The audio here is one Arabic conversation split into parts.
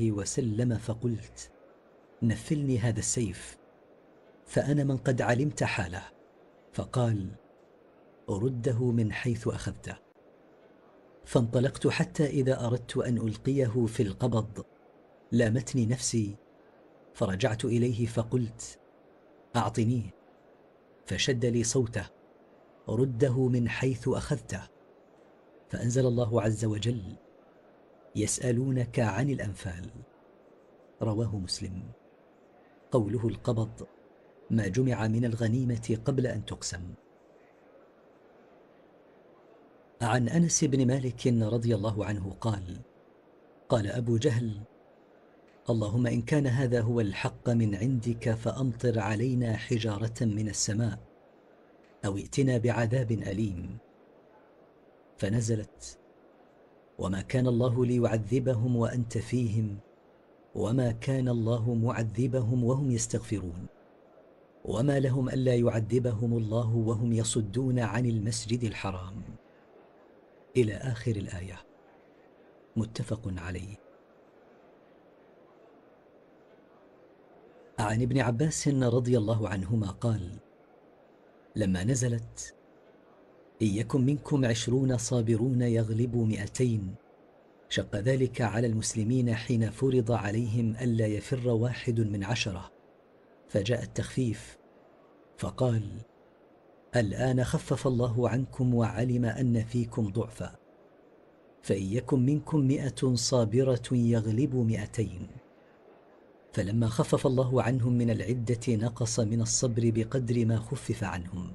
وسلم فقلت نفلني هذا السيف فأنا من قد علمت حاله. فقال رده من حيث أخذته. فانطلقت حتى إذا أردت أن ألقيه في القبض لامتني نفسي. فرجعت إليه فقلت اعطنيه فشد لي صوته رده من حيث أخذته. فأنزل الله عز وجل يسألونك عن الأنفال. رواه مسلم. قوله القبض ما جمع من الغنيمة قبل أن تقسم عن أنس بن مالك رضي الله عنه قال قال أبو جهل اللهم إن كان هذا هو الحق من عندك فأمطر علينا حجارة من السماء أو ائتنا بعذاب أليم فنزلت وما كان الله ليعذبهم وانت فيهم وما كان الله معذبهم وهم يستغفرون وما لهم الا يعذبهم الله وهم يصدون عن المسجد الحرام. إلى اخر الايه. متفق عليه. عن ابن عباس رضي الله عنهما قال لما نزلت إن يكن منكم عشرون صابرون يغلبوا مئتين. شق ذلك على المسلمين حين فرض عليهم ألا يفر واحد من عشرة. فجاء التخفيف. فقال الآن خفف الله عنكم وعلم أن فيكم ضعفا. فإن يكن منكم مئة صابرة يغلبوا مئتين. فلما خفف الله عنهم من العدة نقص من الصبر بقدر ما خفف عنهم.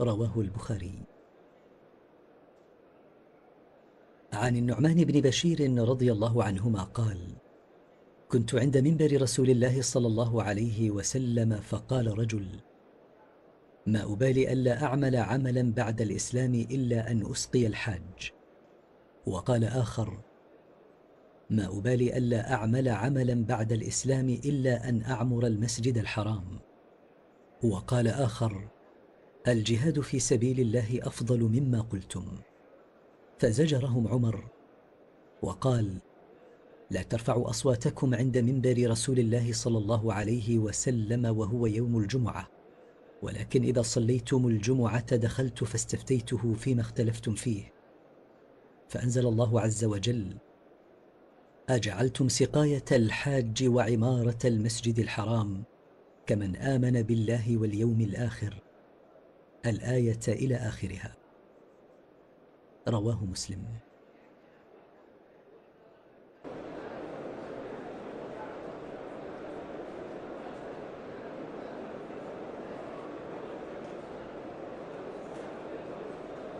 رواه البخاري. عن النعمان بن بشير رضي الله عنهما قال كنت عند منبر رسول الله صلى الله عليه وسلم فقال رجل ما أبالي ألا أعمل عملا بعد الإسلام إلا أن أسقي الحاج وقال آخر ما أبالي ألا أعمل عملا بعد الإسلام إلا أن أعمر المسجد الحرام وقال آخر الجهاد في سبيل الله أفضل مما قلتم. فزجرهم عمر وقال لا ترفعوا أصواتكم عند منبر رسول الله صلى الله عليه وسلم وهو يوم الجمعة. ولكن إذا صليتم الجمعة دخلت فاستفتيته فيما اختلفتم فيه. فأنزل الله عز وجل أجعلتم سقاية الحاج وعمارة المسجد الحرام كمن آمن بالله واليوم الآخر الآية إلى آخرها. رواه مسلم.